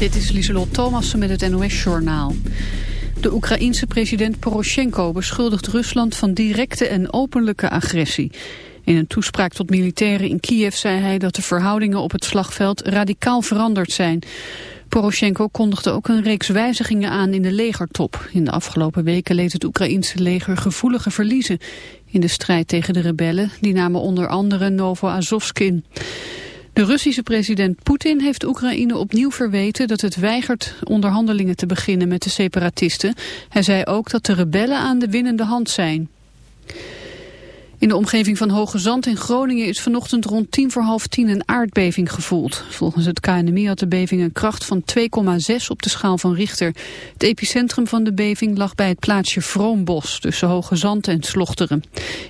Dit is Lieselot Thomassen met het NOS-journaal. De Oekraïense president Poroshenko beschuldigt Rusland van directe en openlijke agressie. In een toespraak tot militairen in Kiev zei hij dat de verhoudingen op het slagveld radicaal veranderd zijn. Poroshenko kondigde ook een reeks wijzigingen aan in de legertop. In de afgelopen weken leed het Oekraïense leger gevoelige verliezen in de strijd tegen de rebellen. Die namen onder andere Novo-Azovsk in. De Russische president Poetin heeft Oekraïne opnieuw verweten dat het weigert onderhandelingen te beginnen met de separatisten. Hij zei ook dat de rebellen aan de winnende hand zijn. In de omgeving van Hoge Zand in Groningen is vanochtend rond tien voor half tien een aardbeving gevoeld. Volgens het KNMI had de beving een kracht van 2,6 op de schaal van Richter. Het epicentrum van de beving lag bij het plaatsje Vroombos tussen Hoge Zand en Slochteren.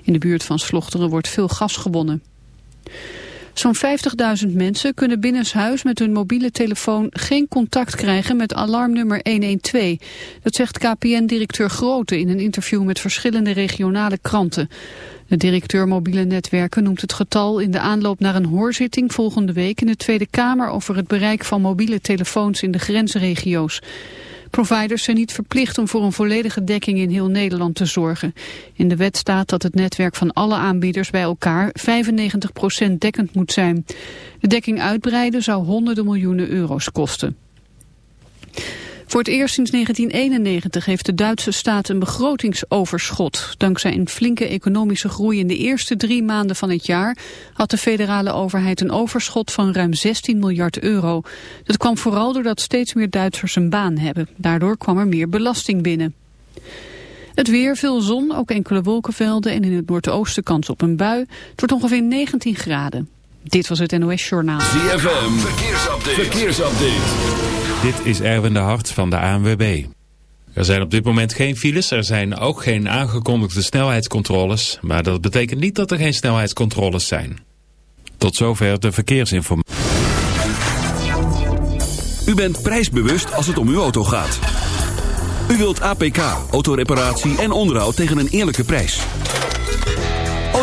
In de buurt van Slochteren wordt veel gas gewonnen. Zo'n 50.000 mensen kunnen binnenshuis met hun mobiele telefoon geen contact krijgen met alarmnummer 112. Dat zegt KPN-directeur Grote in een interview met verschillende regionale kranten. De directeur mobiele netwerken noemt het getal in de aanloop naar een hoorzitting volgende week in de Tweede Kamer over het bereik van mobiele telefoons in de grensregio's. Providers zijn niet verplicht om voor een volledige dekking in heel Nederland te zorgen. In de wet staat dat het netwerk van alle aanbieders bij elkaar 95% dekkend moet zijn. De dekking uitbreiden zou honderden miljoenen euro's kosten. Voor het eerst sinds 1991 heeft de Duitse staat een begrotingsoverschot. Dankzij een flinke economische groei in de eerste drie maanden van het jaar had de federale overheid een overschot van ruim 16 miljard euro. Dat kwam vooral doordat steeds meer Duitsers een baan hebben. Daardoor kwam er meer belasting binnen. Het weer, veel zon, ook enkele wolkenvelden en in het noordoosten kans op een bui. Het wordt ongeveer 19 graden. Dit was het NOS Journaal. ZFM, verkeersupdate. verkeersupdate. Dit is Erwin de Hart van de ANWB. Er zijn op dit moment geen files, er zijn ook geen aangekondigde snelheidscontroles, maar dat betekent niet dat er geen snelheidscontroles zijn. Tot zover de verkeersinformatie. U bent prijsbewust als het om uw auto gaat. U wilt APK, autoreparatie en onderhoud tegen een eerlijke prijs.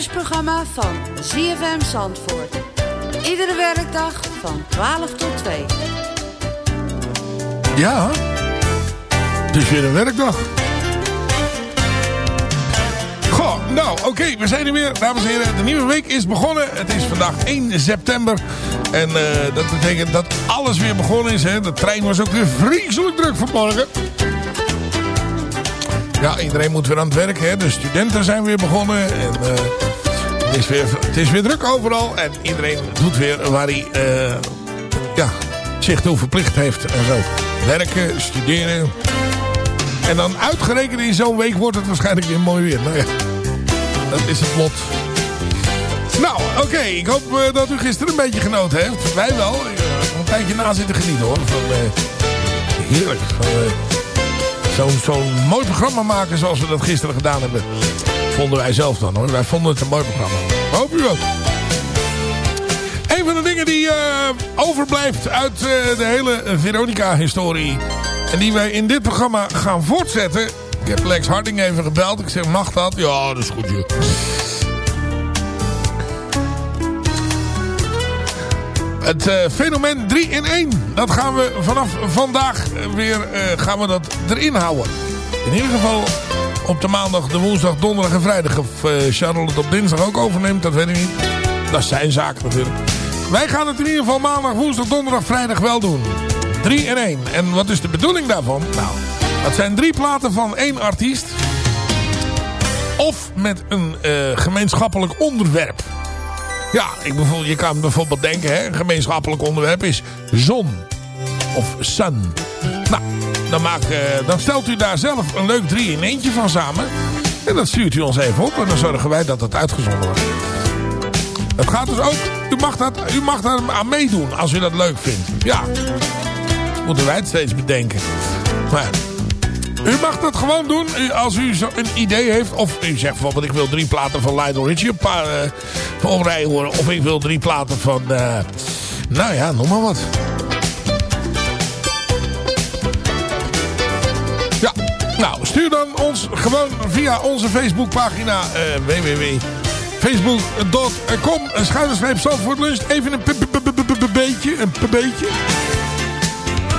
Lunchprogramma van ZFM Zandvoort. Iedere werkdag van 12 tot 2. Ja, het is weer een werkdag. Goh. Nou, oké, we zijn er weer. Dames en heren, de nieuwe week is begonnen. Het is vandaag 1 september. En eh, dat betekent dat alles weer begonnen is. Hè. De trein was ook weer vreselijk druk vanmorgen. Ja, iedereen moet weer aan het werk. Hè. De studenten zijn weer begonnen. En, eh, het, is weer, het is weer druk overal. En iedereen doet weer waar hij eh, ja, zich toe verplicht heeft. En zo. Werken, studeren. En dan uitgerekend in zo'n week wordt het waarschijnlijk weer mooi weer. Nou dat is het lot. Nou, oké. Ik hoop eh, dat u gisteren een beetje genoten heeft. Wij wel. Ik er een tijdje na zitten genieten hoor. Van, eh, heerlijk. Eh, Zo'n zo'n mooi programma maken zoals we dat gisteren gedaan hebben. Vonden wij zelf dan hoor. Wij vonden het een mooi programma. Hoop u ook. Een van de dingen die eh, overblijft uit eh, de hele Veronica-historie... en die wij in dit programma gaan voortzetten... Ik heb Lex Harding even gebeld. Ik zeg, mag dat? Ja, dat is goed, joh. Het eh, fenomeen 3 in 1. Dat gaan we vanaf vandaag weer gaan we dat erin houden. In ieder geval op de maandag, de woensdag, donderdag en vrijdag. Of eh, Charlotte op dinsdag ook overneemt, dat weet ik niet. Dat is zijn zaak natuurlijk. Wij gaan het in ieder geval maandag, woensdag, donderdag, vrijdag wel doen. 3 in 1. En wat is de bedoeling daarvan? Nou, dat zijn drie platen van één artiest. Of met een eh, gemeenschappelijk onderwerp. Ja, ik bijvoorbeeld, je kan bijvoorbeeld denken, hè, een gemeenschappelijk onderwerp is zon. Of sun. Dan, maak, eh, dan stelt u daar zelf een leuk drie in eentje van samen. En dat stuurt u ons even op. En dan zorgen wij dat het uitgezonden wordt. Het gaat dus ook, u mag, dat, u mag daar aan meedoen als u dat leuk vindt. Ja, moeten wij het steeds bedenken. Maar u mag dat gewoon doen als u zo een idee heeft. Of u zegt bijvoorbeeld ik wil drie platen van Lionel Richie een paar uh, horen. Of ik wil drie platen van... eh, nou ja, noem maar wat. Nou stuur dan ons gewoon via onze Facebookpagina uh, www.facebook.com schuine streep Zandvoort Lunch. Even een beetje, een beetje.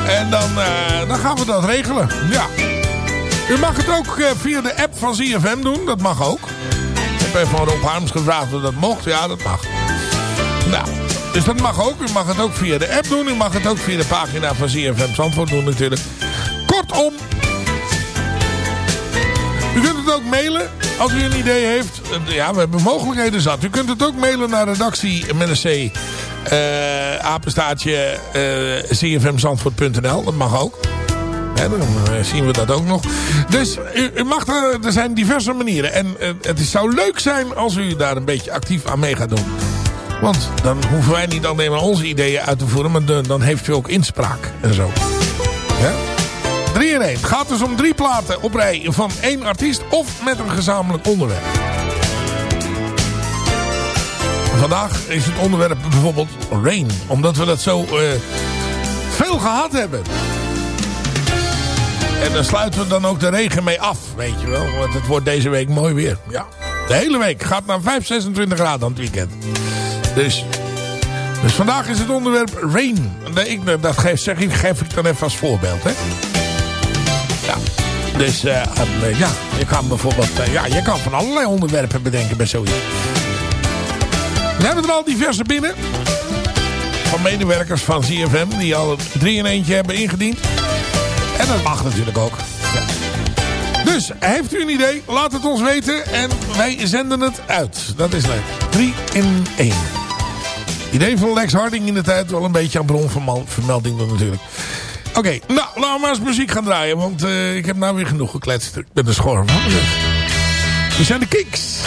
En dan, eh, dan gaan we dat regelen. Ja. U mag het ook eh, via de app van ZFM doen. Dat mag ook. Ik heb even van Rob Harms gevraagd of dat mocht. Ja, dat mag. Nou, dus dat mag ook. U mag het ook via de app doen. U mag het ook via de pagina van ZFM Zandvoort doen natuurlijk. Kortom. U kunt het ook mailen als u een idee heeft. Eh, Ja, we hebben mogelijkheden zat. U kunt het ook mailen naar redactie met een C. eh, eh. Dat mag ook. Dan zien we dat ook nog. Dus u, mag er, er zijn diverse manieren. En eh, het zou leuk zijn als u daar een beetje actief aan mee gaat doen. Want dan hoeven wij niet alleen maar onze ideeën uit te voeren. Maar dan heeft u ook inspraak en zo. Ja? 3 in 1. Het gaat dus om drie platen op rij van één artiest of met een gezamenlijk onderwerp. Vandaag is het onderwerp bijvoorbeeld rain. Omdat we dat zo eh, veel gehad hebben. En dan sluiten we dan ook de regen mee af, weet je wel. Want het wordt deze week mooi weer. Ja. De hele week gaat naar 5, 26 graden aan het weekend. Dus, dus vandaag is het onderwerp rain. Ik, dat geef, zeg ik, geef ik dan even als voorbeeld, hè. Ja. Dus eh, eh, ja, je kan bijvoorbeeld... eh, ja, je kan van allerlei onderwerpen bedenken bij zoiets. We hebben er al diverse binnen. Van medewerkers van CFM. Die al drie in eentje hebben ingediend. En dat mag natuurlijk ook. Dus, heeft u een idee? Laat het ons weten. En wij zenden het uit. Dat is leuk. 3 in 1. Idee van Lex Harding in de tijd. Wel een beetje aan bronvermelding doen natuurlijk. Oké, nou, laten we maar eens muziek gaan draaien. Want eh, ik heb nou weer genoeg gekletst. Ik ben er schor van. We zijn de Kicks.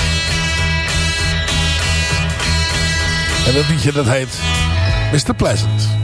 En dat liedje dat heet Mr. Pleasant.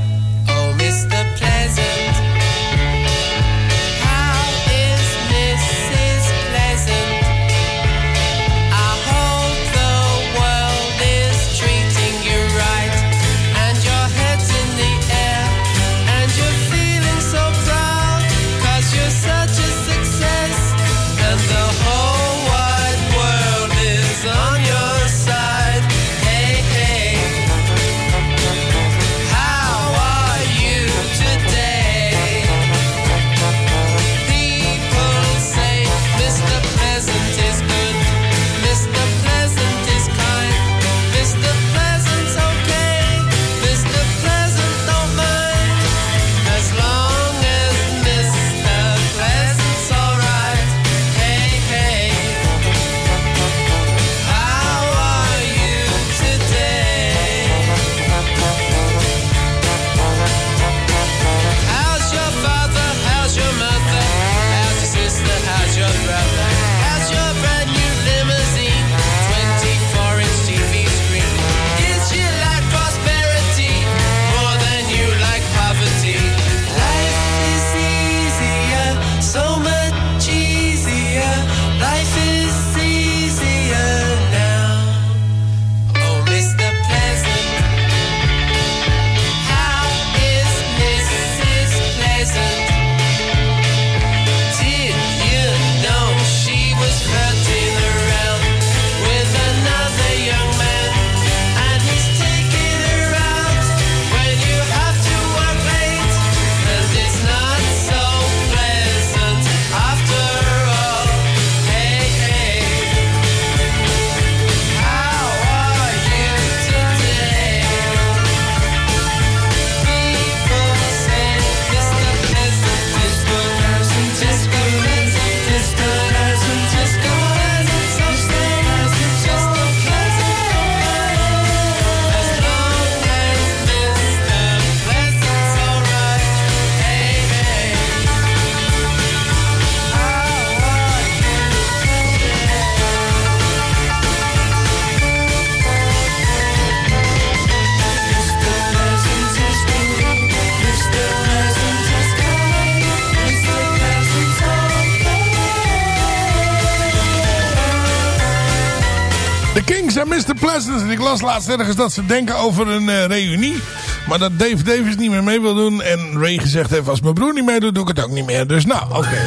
En ik las laatst ergens dat ze denken over een eh, reunie. Maar dat Dave Davis niet meer mee wil doen. En Ray gezegd heeft, als mijn broer niet meedoet, doe ik het ook niet meer. Dus nou, oké.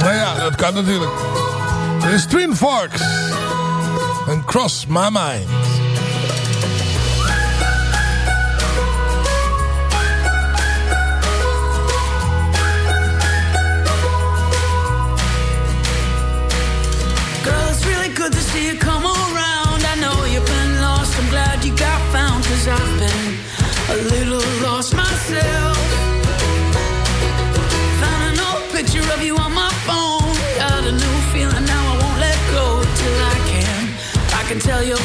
Nou ja, dat kan natuurlijk. Er is Twin Forks. En Cross My Mind. I've been a little lost myself. Found an old picture of you on my phone. Got a new feeling now I won't let go till I can. I can tell you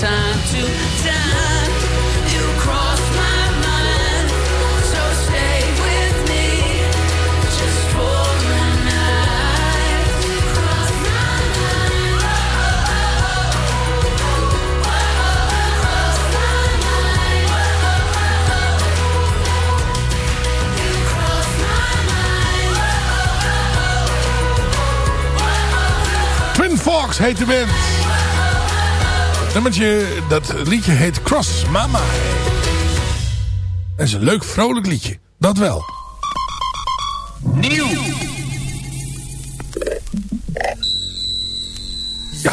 time to time, you cross my mind. So stay with me, just. Cross my Twin Forks heet de band. Nummertje, dat liedje heet Cross Mama. Dat is een leuk vrolijk liedje. Dat wel. Nieuw. Ja.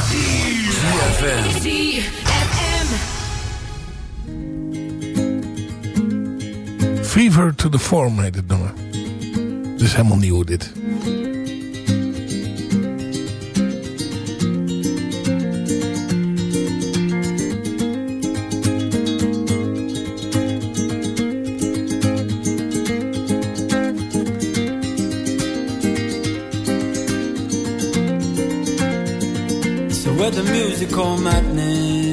Fever to the Form heet het nummer. Het is helemaal nieuw dit. The musical madness,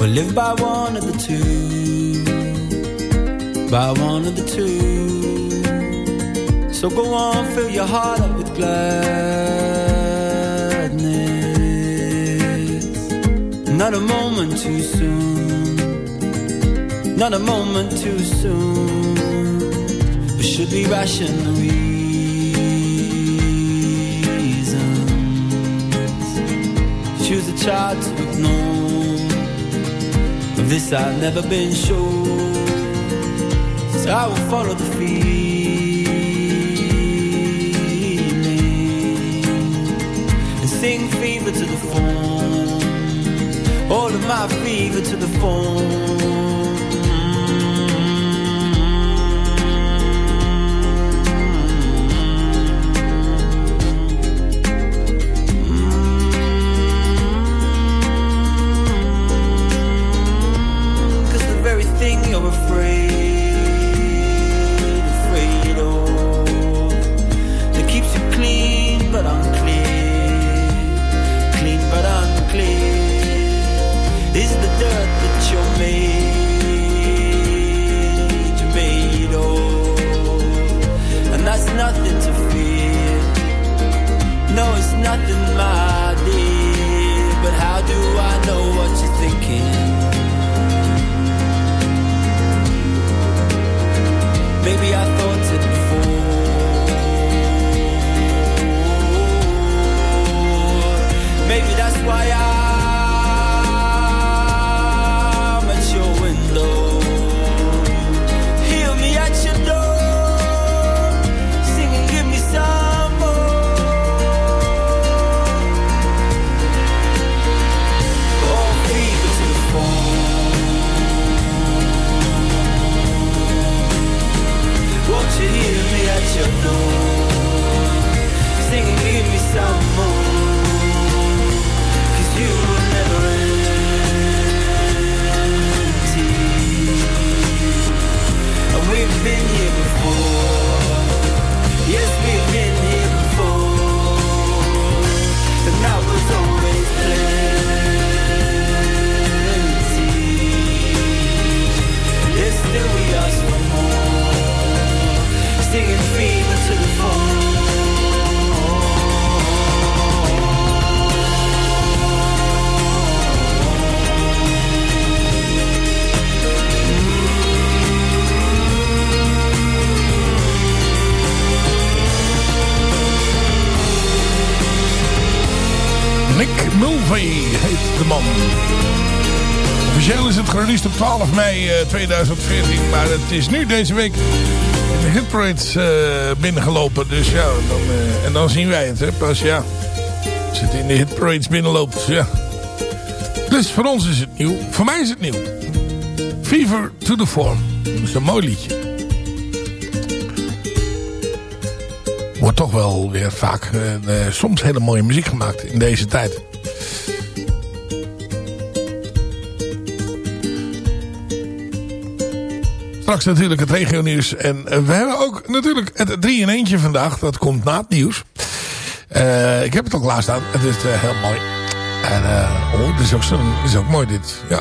we live by one of the two, by one of the two. So go on, fill your heart up with gladness. Not a moment too soon, not a moment too soon. We should be rational To ignore. Of this I've never been sure. So I will follow the feeling and sing fever to the phone. All of my fever to the phone. Afraid, afraid of, that keeps you clean but clean but is the dirt that you're made, made of, and that's nothing to fear. No, it's nothing, my dear. But how do I know what you're thinking? 2014. Maar het is nu deze week in de hitparades eh binnengelopen. Dus ja, dan, eh, en dan zien wij het. Pas ja, als het in de hitparades binnenloopt. Ja. Dus voor ons is het nieuw. Voor mij is het nieuw. Fever to the Form. Dat is een mooi liedje. Wordt toch wel weer vaak eh, soms hele mooie muziek gemaakt in deze tijd. Straks natuurlijk het regionieuws. En eh, we hebben ook natuurlijk het 3 in eentje vandaag. Dat komt na het nieuws. Eh, ik heb het al klaarstaan. Het is eh, heel mooi. En eh, oh, dit is, ook zo, dit is ook mooi dit. Ja.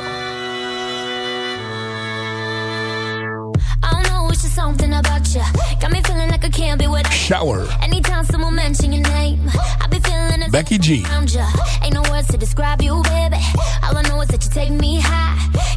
Something about you. Got me feeling like I can't be without Shower. Anytime someone mention your name, I be feeling Becky G. Ain't no words to describe you, baby. All I know is that you take me high.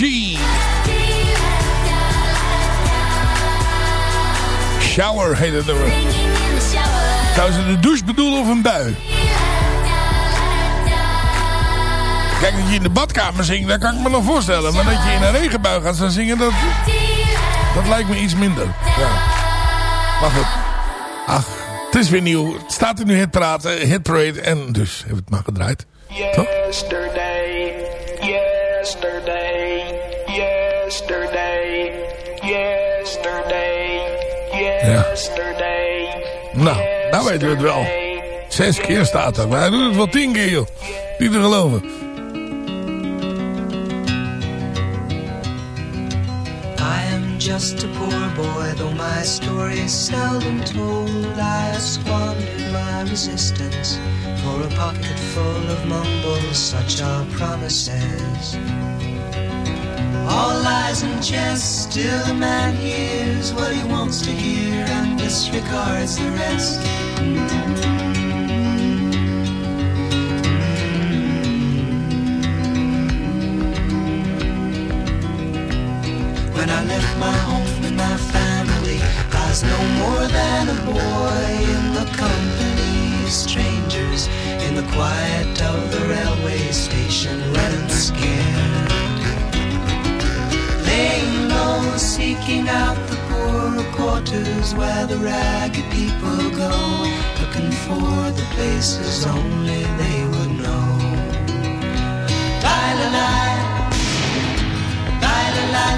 G. Shower heet het nummer. Zou ze de douche bedoelen of een bui? Kijk, dat je in de badkamer zingt, dat kan ik me nog voorstellen. Maar dat je in een regenbui gaat staan zingen, dat, dat lijkt me iets minder. Ja. Maar goed. Ach, het is weer nieuw. Het staat er nu hit praten, hit parade. En dus we het maar gedraaid. Yesterday, yesterday, yesterday, yesterday. Nou, nou weten we het wel. Zes keer staat er. Maar hij doet het wel tien keer, joh. Niet te geloven. I am just a poor boy, though my story is seldom told. I squandered my resistance for a pocket full of mumbles, such are promises. All lies and jest, still a man hears what he wants to hear and disregards the rest. When I left my home and my family, I was no more than a boy in the company of strangers in the quiet of the railway station, out the poorer quarters where the ragged people go, looking for the places only they would know. La la la la la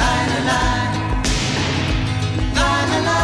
La la la la la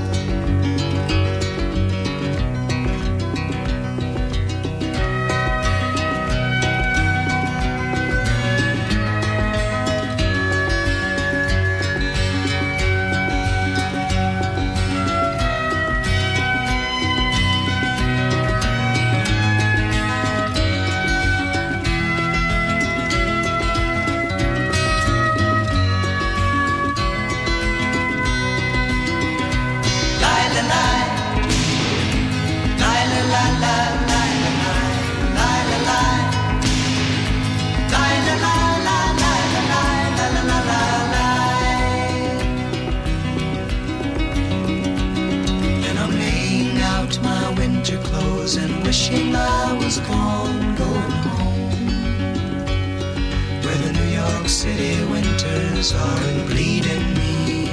City winters are bleeding me,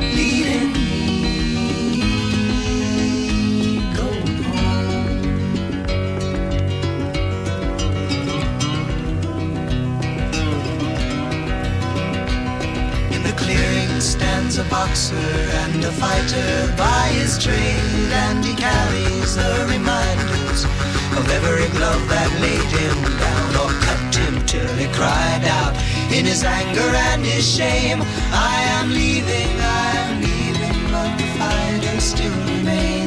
bleeding me. Going home. In the clearing stands a boxer and a fighter by his trade, and he carries the reminders of every glove that laid him down he cried out in his anger and his shame. I am leaving, I am leaving, but the fighter still remains.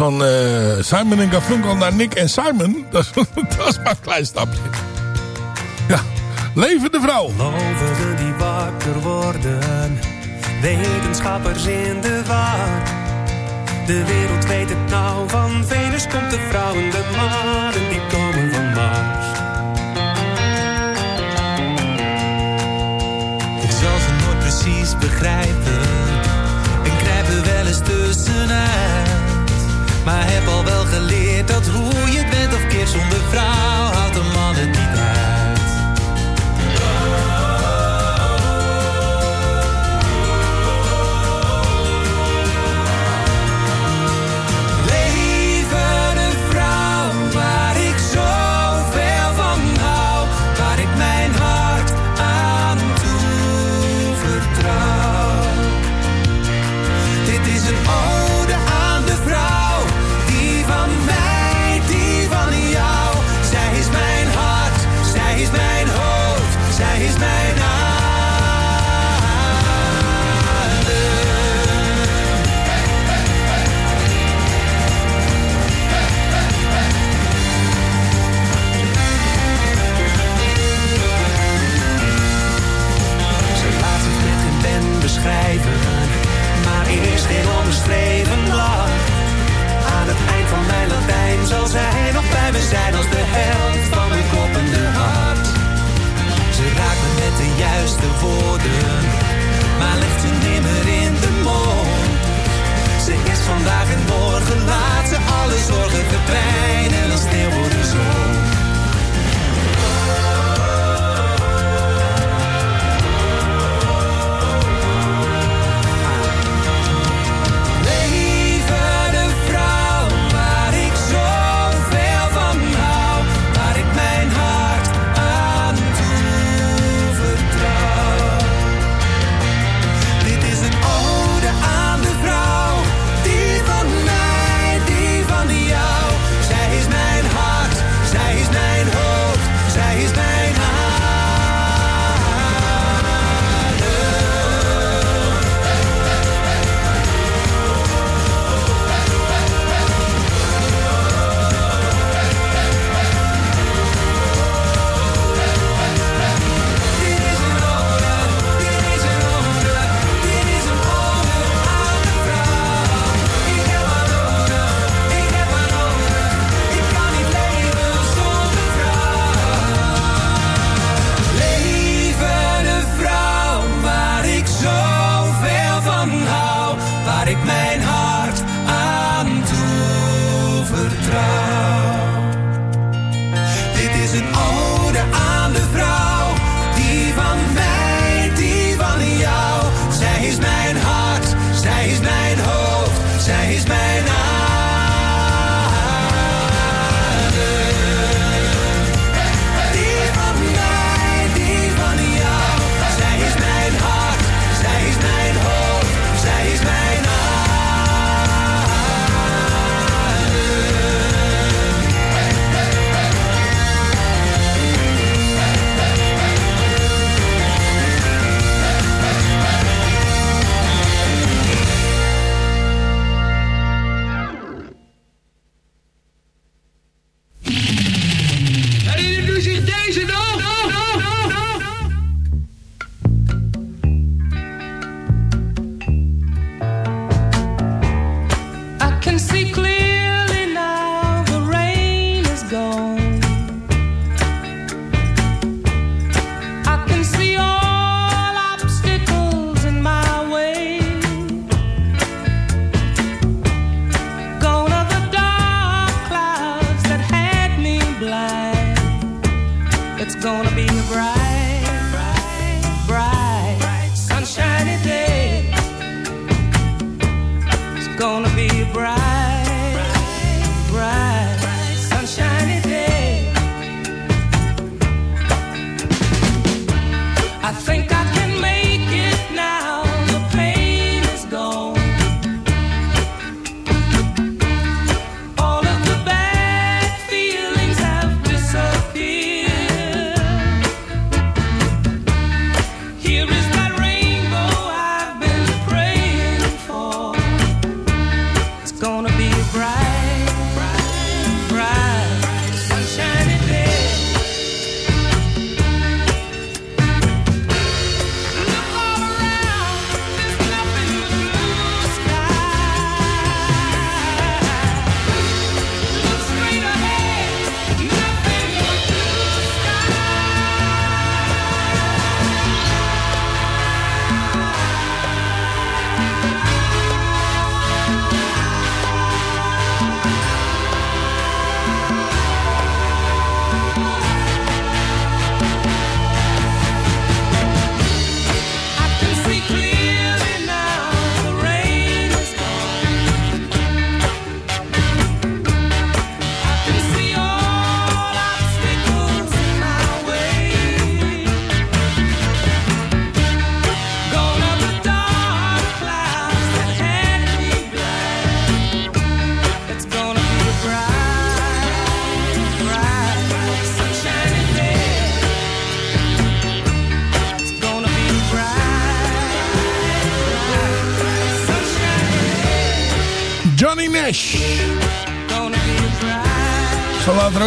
van uh, Simon en Garfunkel naar Nick en Simon. Dat is, dat fantastisch maar een klein stapje. Ja, levende vrouw. Lovigen die wakker worden, wetenschappers in de war. De wereld weet het nou, van Venus komt de vrouw en de maan die komen van Mars. Ik zal ze nooit precies begrijpen en krijgen wel eens tussenuit. Maar heb al wel geleerd dat hoe je het bent of keer zonder vrouw houdt een man het niet uit.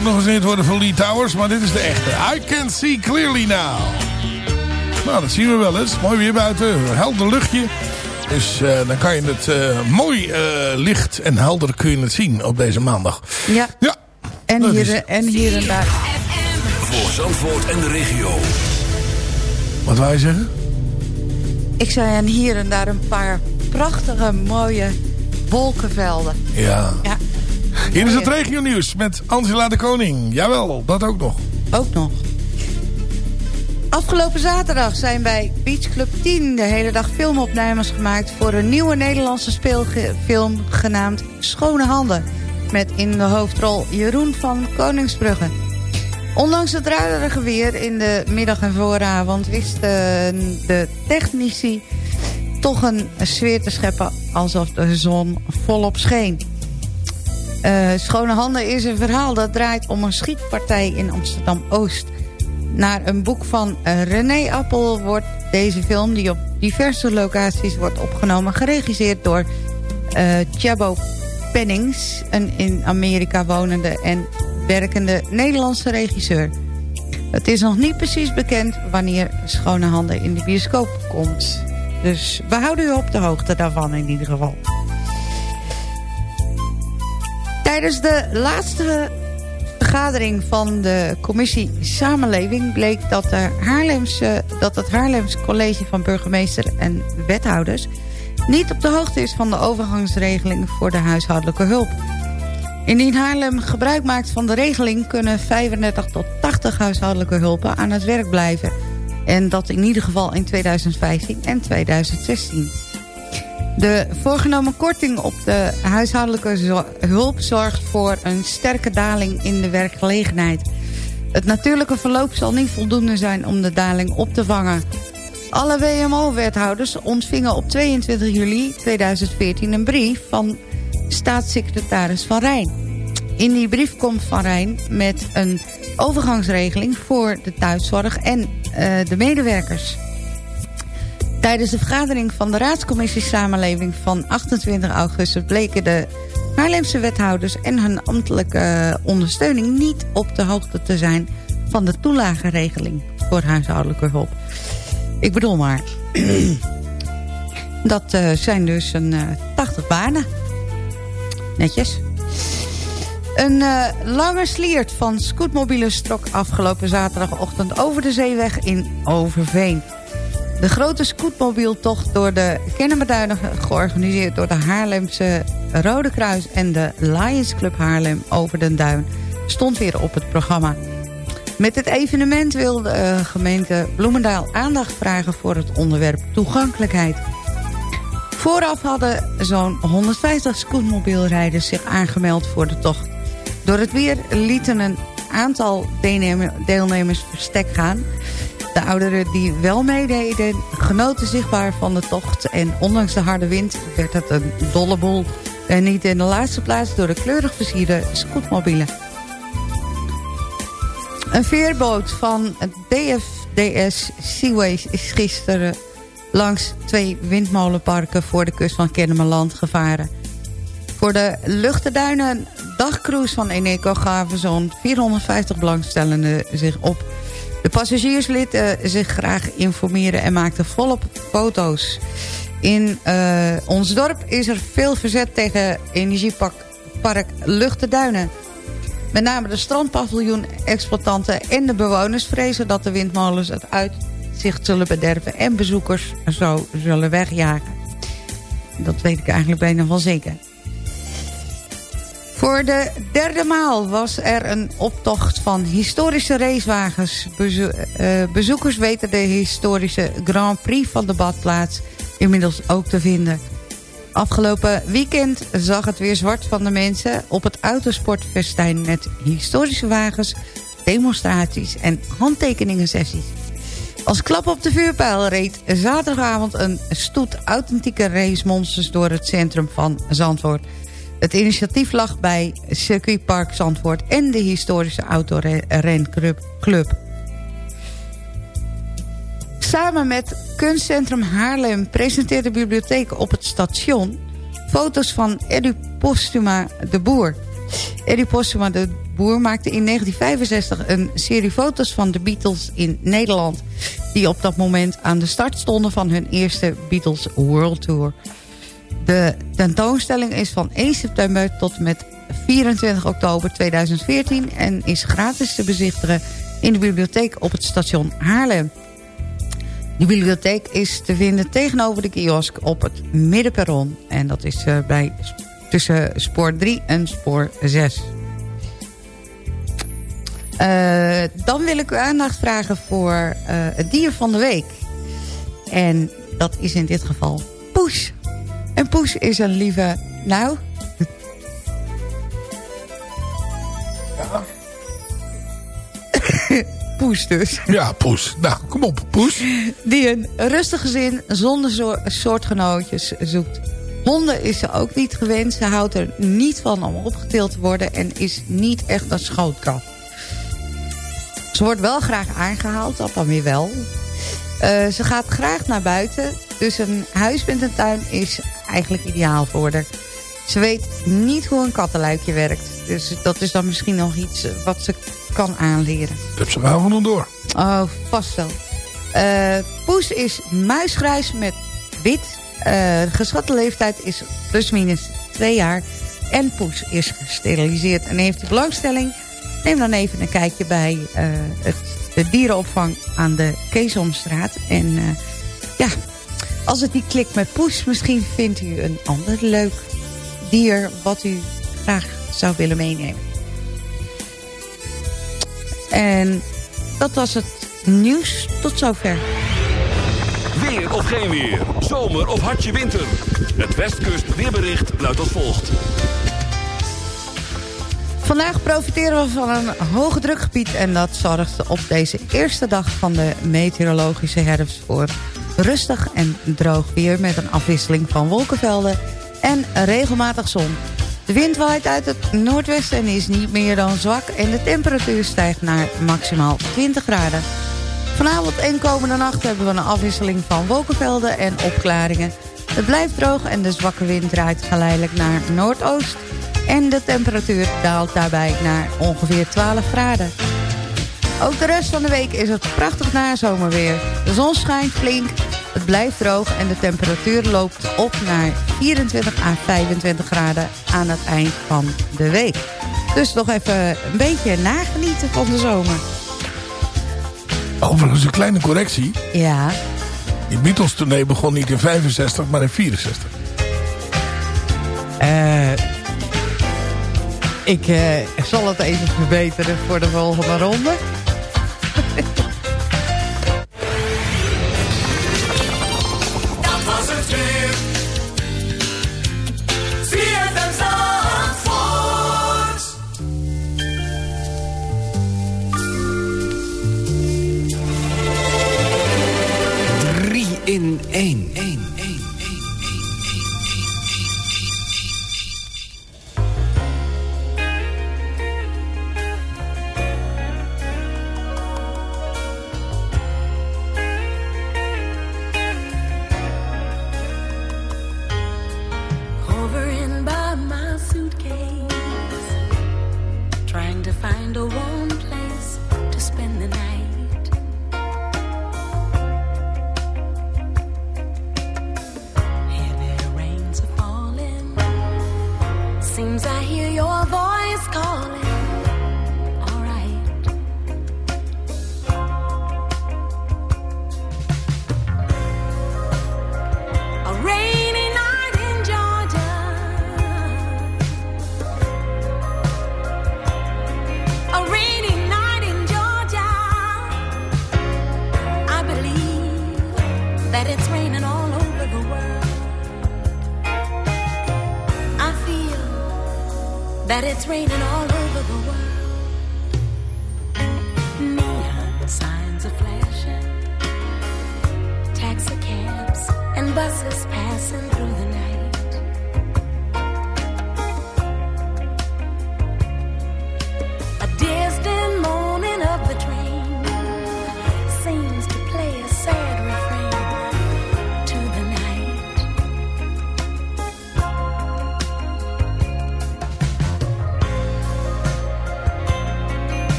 Ook nog gezien worden van Lee Towers, maar dit is de echte. I can see clearly now. Nou, dat zien we wel eens. Mooi weer buiten, helder luchtje. Dus eh, dan kan je het eh, mooi eh, licht en helder kun je het zien op deze maandag. Ja. Ja. En hier, is- en hier en daar. Voor Zandvoort en de regio. Wat wou je zeggen? Ik zei en hier en daar een paar prachtige, mooie wolkenvelden. Ja. Ja, Hier is het regio nieuws met Angela de Koning. Jawel, dat ook nog. ook nog. Afgelopen zaterdag zijn bij Beach Club 10 de hele dag filmopnames gemaakt... voor een nieuwe Nederlandse speelfilm genaamd Schone Handen. Met in de hoofdrol Jeroen van Koningsbrugge. Ondanks het druilerige weer in de middag en vooravond... wisten de technici toch een sfeer te scheppen alsof de zon volop scheen. Eh, Schone Handen is een verhaal dat draait om een schietpartij in Amsterdam-Oost. Naar een boek van eh, René Appel wordt deze film... die op diverse locaties wordt opgenomen... geregisseerd door eh Chabo Pennings... een in Amerika wonende en werkende Nederlandse regisseur. Het is nog niet precies bekend wanneer Schone Handen in de bioscoop komt. Dus we houden u op de hoogte daarvan in ieder geval. Tijdens de laatste vergadering van de commissie Samenleving... bleek dat, de dat het Haarlems College van Burgemeester en Wethouders... niet op de hoogte is van de overgangsregeling voor de huishoudelijke hulp. Indien Haarlem gebruik maakt van de regeling... kunnen 35 tot 80 huishoudelijke hulpen aan het werk blijven. En dat in ieder geval in 2015 en 2016. De voorgenomen korting op de huishoudelijke hulp zorgt voor een sterke daling in de werkgelegenheid. Het natuurlijke verloop zal niet voldoende zijn om de daling op te vangen. Alle WMO-wethouders ontvingen op 22 juli 2014 een brief van staatssecretaris Van Rijn. In die brief komt Van Rijn met een overgangsregeling voor de thuiszorg en eh, de medewerkers. Tijdens de vergadering van de Raadscommissie Samenleving van 28 augustus... bleken de Haarlemse wethouders en hun ambtelijke ondersteuning... niet op de hoogte te zijn van de toelagenregeling voor huishoudelijke hulp. Ik bedoel maar, dat eh, zijn dus een eh 80 banen. Netjes. Een eh, lange sliert van scootmobielen strok afgelopen zaterdagochtend over de zeeweg in Overveen. De grote scootmobieltocht door de Kennemerduinen georganiseerd door de Haarlemse Rode Kruis en de Lions Club Haarlem over den Duin stond weer op het programma. Met het evenement wil de eh, gemeente Bloemendaal aandacht vragen voor het onderwerp toegankelijkheid. Vooraf hadden zo'n 150 scootmobielrijders zich aangemeld voor de tocht. Door het weer lieten een aantal deelnemer- deelnemers verstek gaan. De ouderen die wel meededen genoten zichtbaar van de tocht. En ondanks de harde wind werd het een dolle boel. En niet in de laatste plaats door de kleurig versierde scootmobielen. Een veerboot van het DFDS Seaways is gisteren langs twee windmolenparken voor de kust van Kennemerland gevaren. Voor de Luchtenduinen dagcruise van Eneco gaven zo'n 450 belangstellenden zich op. De passagiers lieten zich graag informeren en maakten volop foto's. In eh, ons dorp is er veel verzet tegen energiepark Luchtenduinen. Met name de strandpaviljoen-exploitanten en de bewoners vrezen dat de windmolens het uitzicht zullen bederven en bezoekers zo zullen wegjagen. Dat weet ik eigenlijk bijna wel zeker. Voor de derde maal was er een optocht van historische racewagens. Eh, bezoekers weten de historische Grand Prix van de badplaats inmiddels ook te vinden. Afgelopen weekend zag het weer zwart van de mensen op het autosportfestijn met historische wagens, demonstraties en handtekeningensessies. Als klap op de vuurpijl reed zaterdagavond een stoet authentieke racemonsters door het centrum van Zandvoort. Het initiatief lag bij Circuitpark Zandvoort en de historische autorenclub. Samen met Kunstcentrum Haarlem presenteert de bibliotheek op het station... foto's van Edu Postuma de Boer. Edu Postuma de Boer maakte in 1965 een serie foto's van de Beatles in Nederland... die op dat moment aan de start stonden van hun eerste Beatles World Tour. De tentoonstelling is van 1 september tot met 24 oktober 2014... en is gratis te bezichtigen in de bibliotheek op het station Haarlem. De bibliotheek is te vinden tegenover de kiosk op het middenperron. En dat is uh, bij, tussen spoor 3 en spoor 6. Uh, dan wil ik uw aandacht vragen voor uh, het dier van de week. En dat is in dit geval Poes. En Poes is een lieve... Nou... Ja. Poes dus. Ja, Poes. Nou, kom op, Poes. Die een rustig gezin zonder soortgenootjes zoekt. Honden is ze ook niet gewend. Ze houdt er niet van om opgetild te worden... en is niet echt een schootkat. Ze wordt wel graag aangehaald, dat dan weer wel. Uh, ze gaat graag naar buiten. Dus een huis met een tuin is eigenlijk ideaal voor haar. Ze weet niet hoe een kattenluikje werkt. Dus dat is dan misschien nog iets wat ze kan aanleren. Dat heb ze wel van door. Oh, vast wel. Uh, Poes is muisgrijs met wit. Uh, de geschatte leeftijd is plus minus twee jaar. En Poes is gesteriliseerd. En heeft u belangstelling? Neem dan even een kijkje bij uh, het, de dierenopvang aan de Keesomstraat. En ja, als het niet klikt met Poes, misschien vindt u een ander leuk dier wat u graag zou willen meenemen. En dat was het nieuws tot zover. Weer of geen weer, zomer of hartje winter. Het Westkust weerbericht luidt als volgt. Vandaag profiteren we van een hoge drukgebied... en dat zorgt op deze eerste dag van de meteorologische herfst... voor rustig en droog weer met een afwisseling van wolkenvelden... en regelmatig zon. De wind waait uit het noordwesten en is niet meer dan zwak... en de temperatuur stijgt naar maximaal 20 graden. Vanavond en komende nacht hebben we een afwisseling van wolkenvelden en opklaringen. Het blijft droog en de zwakke wind draait geleidelijk naar noordoost... en de temperatuur daalt daarbij naar ongeveer 12 graden. Ook de rest van de week is het prachtig nazomerweer. De zon schijnt flink, het blijft droog en de temperatuur loopt op naar 24 à 25 graden aan het eind van de week. Dus nog even een beetje nagenieten van de zomer. Overigens een kleine correctie. Ja. Die Beatles tournee begon niet in 65, maar in 64. Eh... ik uh, zal het even verbeteren voor de volgende ronde.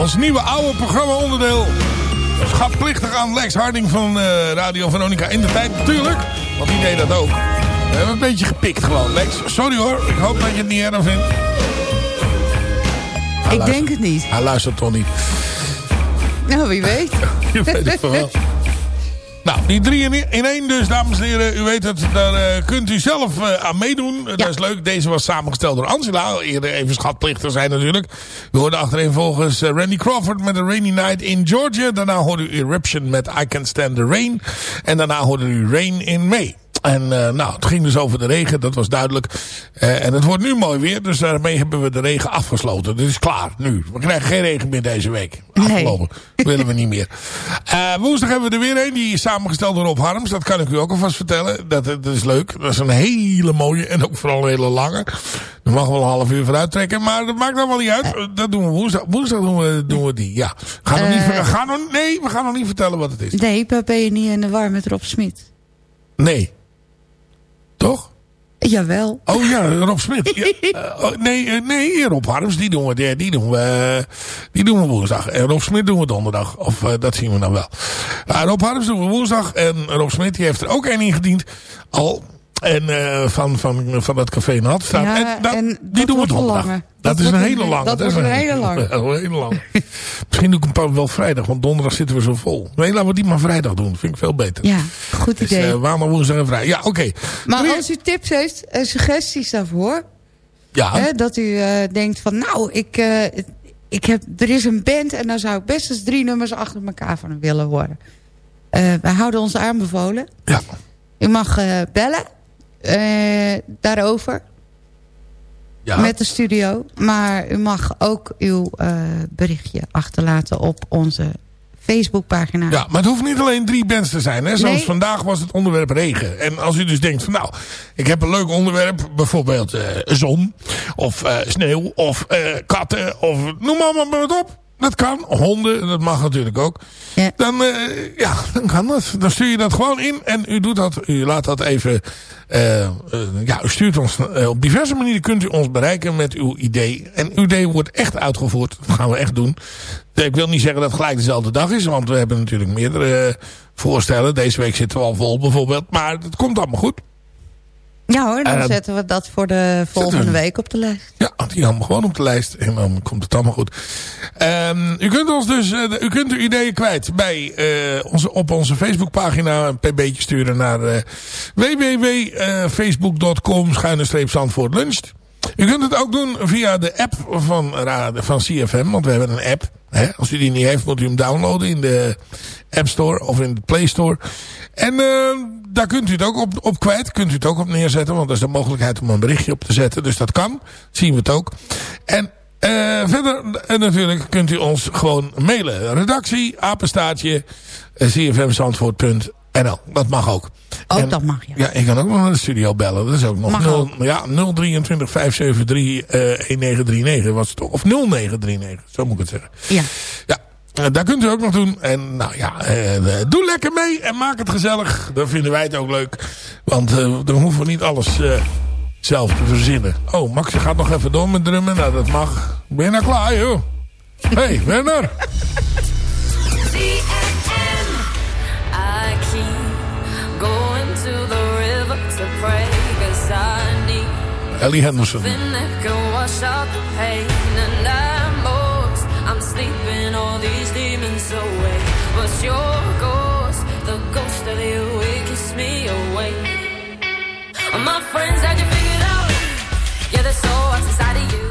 Ons nieuwe oude programma-onderdeel. Schatplichtig aan Lex Harding van eh, Radio Veronica in de tijd natuurlijk. Want die deed dat ook. We hebben een beetje gepikt gewoon. Lex, sorry hoor. Ik hoop dat je het niet erg vindt. Hij Ik luistert- denk het niet. Hij luistert toch niet. Nou, wie weet. Je weet het wel. Nou, die drie in, één dus, dames en heren. U weet het, daar eh, kunt u zelf eh, aan meedoen. Dat is leuk. Deze was samengesteld door Angela. Eerder even schatplichtig zijn natuurlijk. We hoorden achterin volgens eh, Randy Crawford met A Rainy Night in Georgia. Daarna hoorde u Eruption met I Can Stand the Rain. En daarna hoorde u Rain in May. En uh, nou, het ging dus over de regen, dat was duidelijk. Uh, en het wordt nu mooi weer, dus daarmee hebben we de regen afgesloten. Het is klaar, nu. We krijgen geen regen meer deze week. Afgelopen. Nee. willen we niet meer. Uh, woensdag hebben we er weer een, die is samengesteld door Rob Harms. Dat kan ik u ook alvast vertellen. Dat, dat is leuk. Dat is een hele mooie en ook vooral een hele lange. Daar mag wel een half uur vooruit trekken, maar dat maakt dan wel niet uit. Dat doen we woensdag. Woensdag doen we, doen we die, ja. Ga nog niet, ga nog, nee, we gaan nog niet vertellen wat het is. Nee, ben je niet in de war met Rob Smit? Nee. Toch? Jawel. Oh ja, Rob Smit. Ja, uh, oh, nee, uh, nee, Rob Harms, die doen we, die doen we, die doen we woensdag. En Rob Smit doen we donderdag. Of uh, dat zien we dan wel. Rob Harms doen we woensdag. En Rob Smit die heeft er ook één ingediend. Al. En uh, van, van, van dat café in Hadstraat. Ja, en, dat, en die doen we donderdag. Dat, dat is een hele lange. Dat, dat is een, een hele lange. Een hele lange. Misschien doe ik hem wel vrijdag, want donderdag zitten we zo vol. Nee, laten we die maar vrijdag doen. Vind ik veel beter. Ja, goed dus, idee. Uh, maandag, woensdag en vrijdag. Ja, oké. Okay. Maar Drie... als u tips heeft en suggesties daarvoor. Ja. Hè, dat u uh, denkt van, nou, ik, ik heb, er is een band en dan zou ik best eens drie nummers achter elkaar van willen horen. Eh, wij houden ons aanbevolen. Ja. U mag eh, bellen eh, daarover. Ja. Met de studio. Maar u mag ook uw eh, berichtje achterlaten op onze Facebookpagina. Ja, maar het hoeft niet alleen drie bands te zijn. Hè? Zoals Nee. vandaag was het onderwerp regen. En als u dus denkt van nou, ik heb een leuk onderwerp. Bijvoorbeeld eh, zon. Of sneeuw. Of katten. Of noem allemaal maar wat op. Dat kan. Honden. Dat mag natuurlijk ook. Dan, eh, ja, dan kan dat. Dan stuur je dat gewoon in. En u doet dat. U laat dat even... eh, eh, ja, u stuurt ons op diverse manieren kunt u ons bereiken met uw idee. En uw idee wordt echt uitgevoerd. Dat gaan we echt doen. Ik wil niet zeggen dat het gelijk dezelfde dag is. Want we hebben natuurlijk meerdere voorstellen. Deze week zitten we al vol bijvoorbeeld. Maar het komt allemaal goed. Ja hoor, dan Eh, zetten we dat voor de volgende we- week op de lijst. Ja, die allemaal gewoon op de lijst. En dan komt het allemaal goed. Ehm, u kunt ons dus, eh, u kunt uw ideeën kwijt bij, eh, onze, op onze Facebookpagina. Een pb'tje sturen naar eh www.facebook.com schuine streep Zandvoort luncht. U kunt het ook doen via de app van, van CFM. Want we hebben een app. Hè? Als u die niet heeft, moet u hem downloaden in de App Store of in de Play Store. En eh, daar kunt u het ook op, op kwijt. Kunt u het ook op neerzetten. Want er is de mogelijkheid om een berichtje op te zetten. Dus dat kan. Zien we het ook. En eh, verder eh, natuurlijk kunt u ons gewoon mailen. Redactie, apenstaartje, eh, cfmzandvoort.nl. Dat mag ook. Ook dat mag, ja. Ja, ik kan ook nog naar de studio bellen. Dat is ook nog Mag 0, ook. ja, 023 573 eh, 1939 was het toch? Of 0939, zo moet ik het zeggen. Ja. Ja, daar kunt u ook nog doen. En nou ja, eh, eh, doe lekker mee en maak het gezellig. Dan vinden wij het ook leuk. Want eh, dan hoeven we niet alles eh, zelf te verzinnen. Oh, Max gaat nog even door met drummen. Nou, dat mag. Ben je nou klaar, joh? hey, keep going to these demons away But your ghost, the ghost of you, it keeps me awake My friends had you figured out Yeah, there's so what's inside of you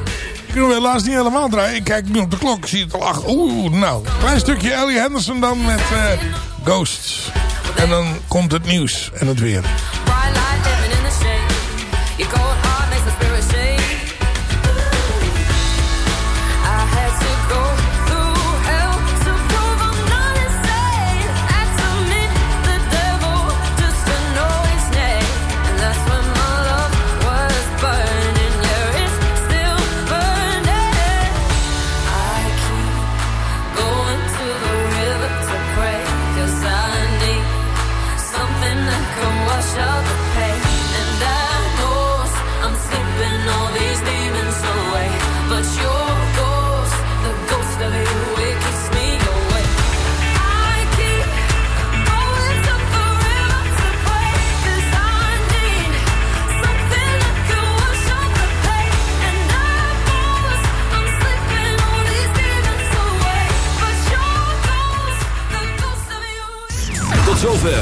Kunnen we helaas niet helemaal draaien. Ik kijk nu op de klok. Ik zie het al acht. Oeh, nou. Klein stukje Ellie Henderson dan met eh, Ghosts. En dan komt het nieuws en het weer.